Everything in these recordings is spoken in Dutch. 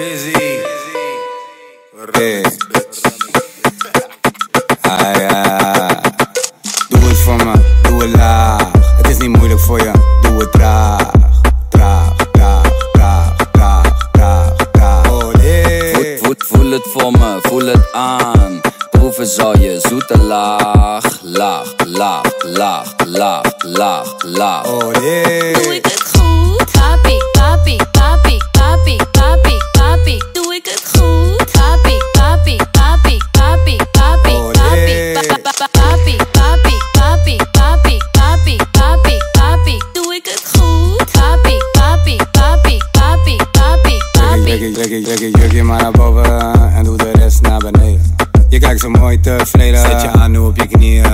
Busy. Hey. Ah, ja. Doe het voor me, doe het laag. Het is niet moeilijk voor je, doe het traag. Traag, traag, traag, traag, traag, traag. Olé. Voel, voel, voel het voor me, voel het aan. Proeven zal je zoete laag, laag, laag, laag, laag, laag, laag. Doe ik het Ik jurkje maar naar boven en doe de rest naar beneden. Je kijkt zo mooi tevreden, zet je aan nu op je knieën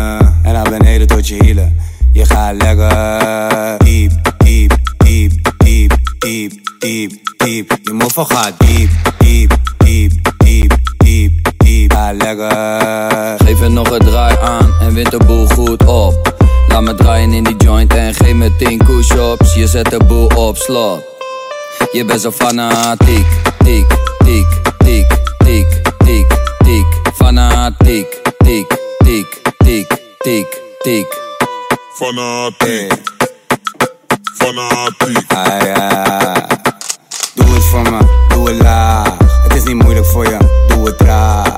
en naar beneden tot je hielen. Je gaat lekker diep, diep, diep, diep, diep, diep, diep. Je moffa gaat diep, diep, diep, diep, diep, diep. Ga lekker. Geef er nog een draai aan en wint de boel goed op. Laat me draaien in die joint en geef me 10 push-ups. Je zet de boel op slot. Je bent zo fanatiek, tiek, tiek, tiek, tiek, tiek, tiek. Fanatiek, tiek, tiek, tiek, tiek, tiek. Fanatiek, fanatiek. Ah ja. Doe het voor me, doe het laag. Het is niet moeilijk voor je, doe het traag.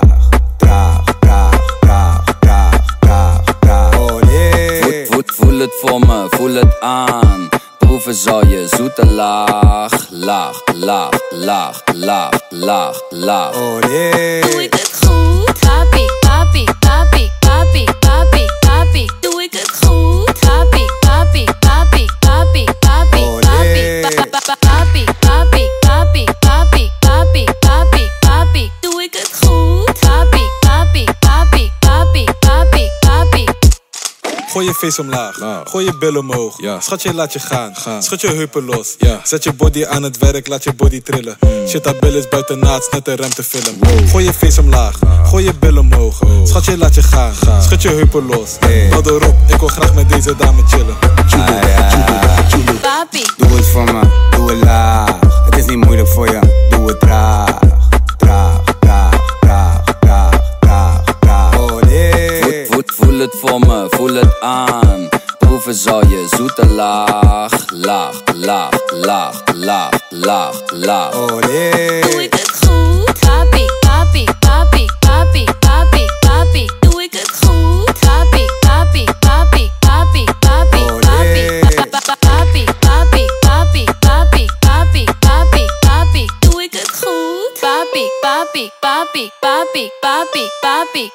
Traag, traag, traag, traag, traag, traag. Voel, voel, voel het voor me, voel het aan. Proeven zal je zoete laag, laag, laag, laag, laag, laag, laag. Olé. Doe ik het goed? Gooi je face omlaag, gooi je billen omhoog. Ja. Schatje, laat je gaan. Gaan. Schud je heupen los. Ja. Zet je body aan het werk, laat je body trillen. Shit, dat bil is buiten naad, net een ruimtefilm. Gooi je face omlaag, gooi je billen omhoog. Schatje, laat je gaan. Schud je heupen los. Hey. Hou erop, ik wil graag met deze dame chillen. Ah het voor me, voel het aan. Proeven zal je zoete laag, laag, laag, laag, laag, laag, laag. Olé. doe ik het goed? Papi, papi, papi, papi, papi, papi. Doe ik het goed? Papi, papi, papi, papi, papi, papi, pa- pa- pa- papi, papi, papi, papi, papi, papi, papi. Doe ik het goed? Papi, papi, papi, papi, papi, papi.